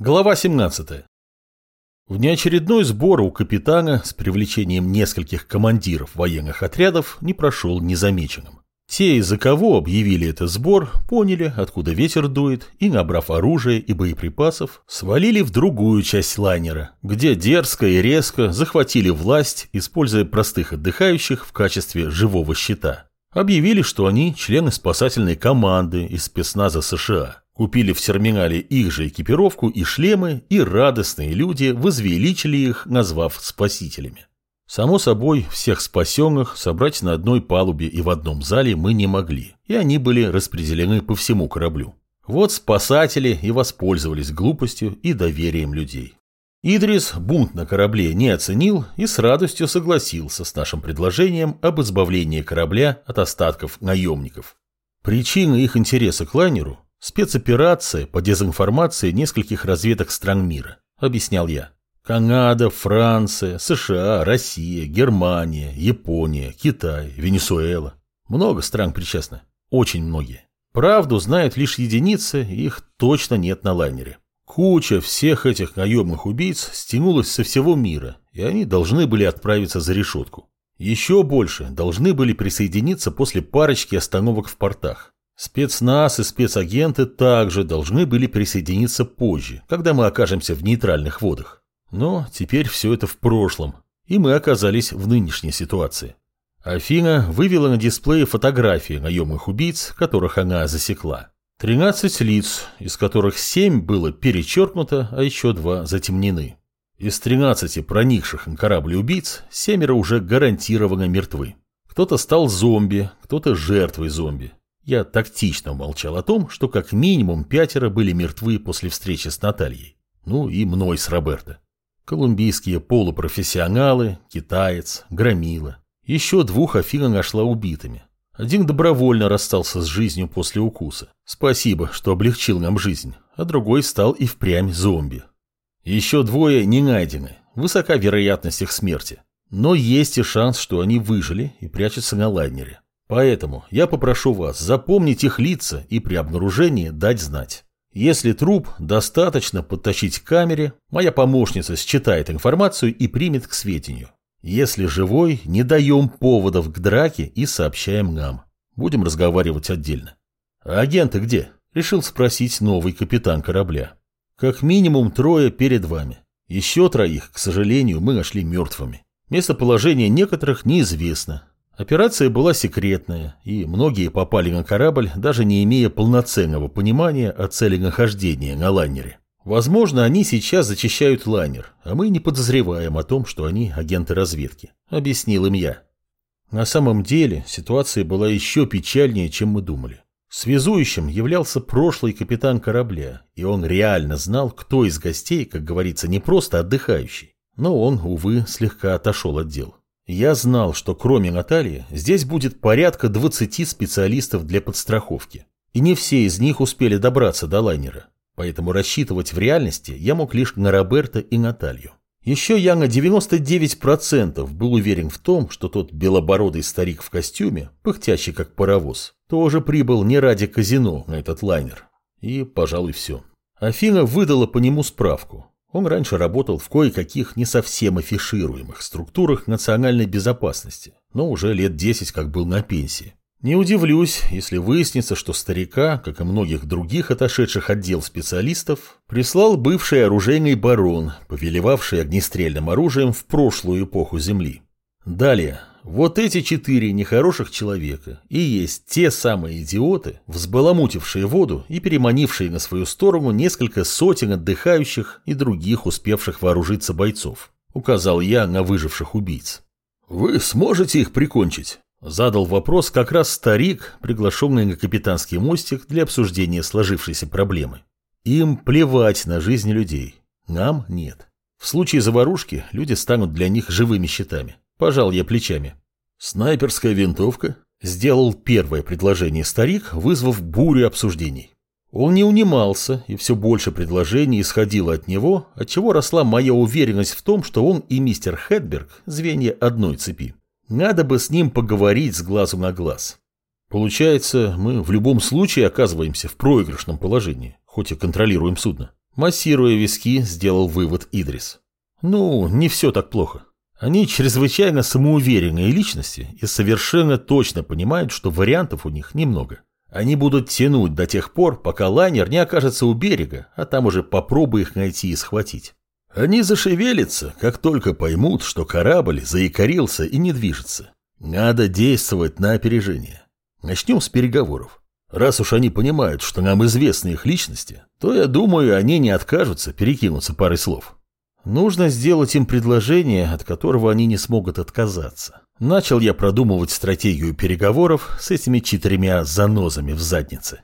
Глава 17. Внеочередной сбор у капитана с привлечением нескольких командиров военных отрядов не прошел незамеченным. Те, из-за кого объявили этот сбор, поняли, откуда ветер дует, и, набрав оружие и боеприпасов, свалили в другую часть лайнера, где дерзко и резко захватили власть, используя простых отдыхающих в качестве живого щита. Объявили, что они члены спасательной команды из спецназа США. Купили в терминале их же экипировку и шлемы, и радостные люди возвеличили их, назвав спасителями. Само собой, всех спасенных собрать на одной палубе и в одном зале мы не могли, и они были распределены по всему кораблю. Вот спасатели и воспользовались глупостью и доверием людей. Идрис бунт на корабле не оценил и с радостью согласился с нашим предложением об избавлении корабля от остатков наемников. Причина их интереса к лайнеру Спецоперация по дезинформации нескольких разведок стран мира, объяснял я. Канада, Франция, США, Россия, Германия, Япония, Китай, Венесуэла. Много стран причастны. Очень многие. Правду знают лишь единицы, их точно нет на лайнере. Куча всех этих наемных убийц стянулась со всего мира, и они должны были отправиться за решетку. Еще больше должны были присоединиться после парочки остановок в портах. Спецназ и спецагенты также должны были присоединиться позже, когда мы окажемся в нейтральных водах. Но теперь все это в прошлом, и мы оказались в нынешней ситуации. Афина вывела на дисплее фотографии наемных убийц, которых она засекла. 13 лиц, из которых 7 было перечеркнуто, а еще 2 затемнены. Из 13 проникших на корабль убийц, семеро уже гарантированно мертвы. Кто-то стал зомби, кто-то жертвой зомби. Я тактично молчал о том, что как минимум пятеро были мертвы после встречи с Натальей. Ну и мной с Роберто. Колумбийские полупрофессионалы, китаец, громила. Еще двух Афина нашла убитыми. Один добровольно расстался с жизнью после укуса. Спасибо, что облегчил нам жизнь. А другой стал и впрямь зомби. Еще двое не найдены. Высока вероятность их смерти. Но есть и шанс, что они выжили и прячутся на лайнере. Поэтому я попрошу вас запомнить их лица и при обнаружении дать знать. Если труп достаточно подтащить к камере, моя помощница считает информацию и примет к сведению. Если живой, не даем поводов к драке и сообщаем нам. Будем разговаривать отдельно. А агенты где? Решил спросить новый капитан корабля. Как минимум трое перед вами. Еще троих, к сожалению, мы нашли мертвыми. Местоположение некоторых неизвестно, Операция была секретная, и многие попали на корабль, даже не имея полноценного понимания о цели нахождения на лайнере. Возможно, они сейчас зачищают лайнер, а мы не подозреваем о том, что они агенты разведки. Объяснил им я. На самом деле ситуация была еще печальнее, чем мы думали. Связующим являлся прошлый капитан корабля, и он реально знал, кто из гостей, как говорится, не просто отдыхающий. Но он, увы, слегка отошел от дел. Я знал, что кроме Натальи здесь будет порядка 20 специалистов для подстраховки. И не все из них успели добраться до лайнера. Поэтому рассчитывать в реальности я мог лишь на Роберта и Наталью. Еще я на 99% был уверен в том, что тот белобородый старик в костюме, пыхтящий как паровоз, тоже прибыл не ради казино на этот лайнер. И, пожалуй, все. Афина выдала по нему справку. Он раньше работал в кое-каких не совсем афишируемых структурах национальной безопасности, но уже лет 10 как был на пенсии. Не удивлюсь, если выяснится, что старика, как и многих других отошедших отдел специалистов, прислал бывший оружейный барон, повелевавший огнестрельным оружием в прошлую эпоху Земли. Далее, вот эти четыре нехороших человека и есть те самые идиоты, взбаламутившие воду и переманившие на свою сторону несколько сотен отдыхающих и других успевших вооружиться бойцов, указал я на выживших убийц. «Вы сможете их прикончить?» Задал вопрос как раз старик, приглашенный на капитанский мостик для обсуждения сложившейся проблемы. Им плевать на жизнь людей, нам нет. В случае заварушки люди станут для них живыми щитами. Пожал я плечами. Снайперская винтовка? Сделал первое предложение старик, вызвав бурю обсуждений. Он не унимался, и все больше предложений исходило от него, отчего росла моя уверенность в том, что он и мистер Хедберг – звенья одной цепи. Надо бы с ним поговорить с глазу на глаз. Получается, мы в любом случае оказываемся в проигрышном положении, хоть и контролируем судно. Массируя виски, сделал вывод Идрис. Ну, не все так плохо. Они чрезвычайно самоуверенные личности и совершенно точно понимают, что вариантов у них немного. Они будут тянуть до тех пор, пока лайнер не окажется у берега, а там уже попробуй их найти и схватить. Они зашевелятся, как только поймут, что корабль заикарился и не движется. Надо действовать на опережение. Начнем с переговоров. Раз уж они понимают, что нам известны их личности, то, я думаю, они не откажутся перекинуться парой слов. Нужно сделать им предложение, от которого они не смогут отказаться. Начал я продумывать стратегию переговоров с этими четырьмя занозами в заднице.